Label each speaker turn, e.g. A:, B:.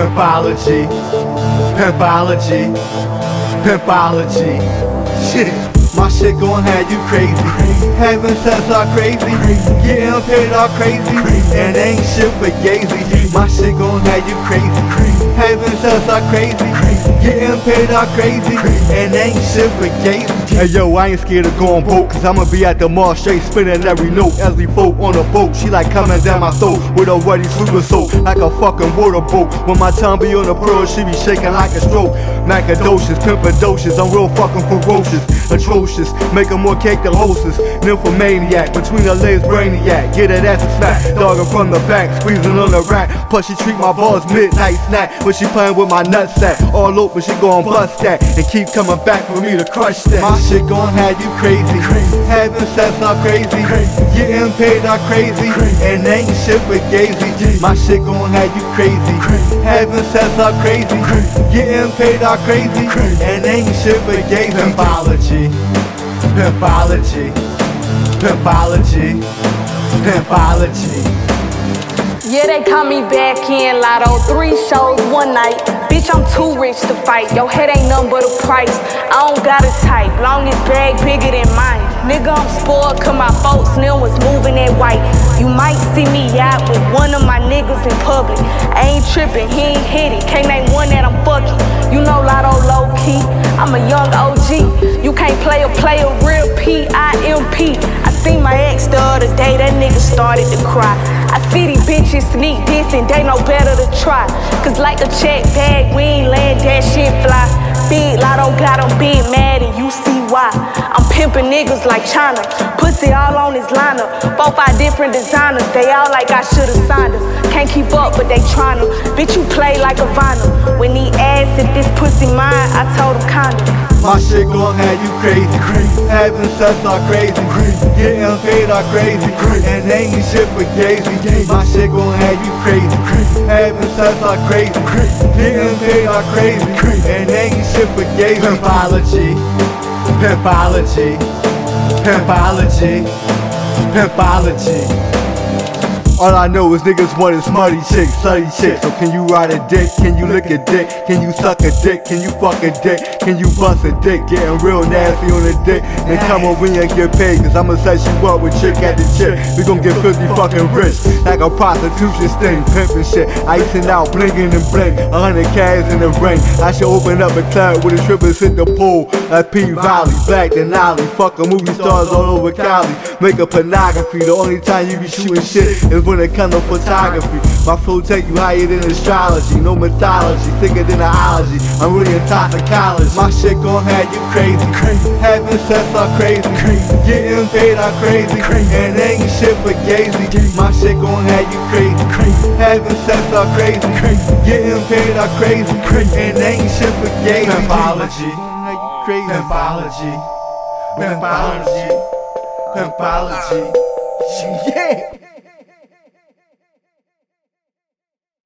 A: Pimpology, pimpology, pimpology. Shit, my shit gon' have you crazy. Having sex all crazy, getting paid all crazy, and ain't shit but gazy. My shit gon' have you crazy. Having sex all crazy, getting paid all crazy, and ain't shit but gazy. Hey yo, I ain't scared of going broke, cause I'ma be at the mall straight spinning every note as we float on a boat. She like coming down my throat with a ruddy super soap, like a fucking water boat. When my tongue be on the pearl, she be shaking like a stroke. Macadocious, pimpadocious, I'm real fucking ferocious, atrocious, making more cake than hostess. Nymphomaniac, between her legs, brainiac. Get it ass a smack, dogging from the back, squeezing on the rack. Plus she treat my balls midnight snack, when she playing with my nutsack. All open, she gon' bust that, and keep coming back for me to crush that. My shit gon' have you crazy, having sex all crazy, getting paid all crazy, and ain't shit but gazy. My shit gon' have you crazy, having sex all crazy, getting paid all crazy, and ain't shit but gazy. Pimpology, pimpology, pimpology, pimpology.
B: Yeah, they call me back in Lotto. Three shows one night. Bitch, I'm too rich to fight. Your head ain't nothing but a price. I don't got a type. Long as bag bigger than mine. Nigga, I'm spoiled cause my folks still was moving that white. You might see me out with one of my niggas in public. I ain't tripping, he ain't hit it. Can't name one that I'm fucking. You know Lotto low key. I'm a young OG. You can't play a player real P-I-M-P. I seen my ex the other day, that nigga started to cry. I see these bitches sneak and they know better to try. Cause like a check bag, we ain't let that shit fly. Big Lotto got 'em big mad and you see why. I'm pimping niggas like China. Pussy all on his lineup. Four, five different designers. They all like I should've signed them. Can't keep up, but they tryna. Bitch, you play like a vinyl. When he asked if this pussy mine, I told him kinda.
A: My shit gon' have you crazy, having sex all crazy, getting paid all crazy, and ain't shit but gazy. My shit gon' have you crazy, having sex all crazy, getting paid are crazy, and ain't shit but gazy. Pimpology, pimpology, pimpology, pimpology. All I know is niggas wantin' smutty chicks, slutty chicks. So can you ride a dick? Can you lick a dick? Can you suck a dick? Can you fuck a dick? Can you bust a dick? Getting real nasty on a dick. Then come over and get paid, cause I'ma set you up with chick at the chick. We gon' get 50 fucking rich, like a prostitution sting, pimpin' shit. Icing out, blinking and blink. A hundred cash in the ring. I should open up a club with the strippers hit the pool. At P Valley, to Nolly. Fucking movie stars all over Cali. Make a pornography. The only time you be shooting shit is when it comes to photography. My flow take you higher than astrology, no mythology, thicker than biology. I'm really in toxicology. My shit gon' have you crazy, crazy. having sex all crazy, crazy. getting paid all crazy, crazy. and ain't shit but gazy. My shit gon' have you crazy, crazy. having sex all crazy, crazy. getting paid all crazy, crazy. and ain't shit but gazy. Pimpology, pimpology, pimpology, pimpology. Yeah.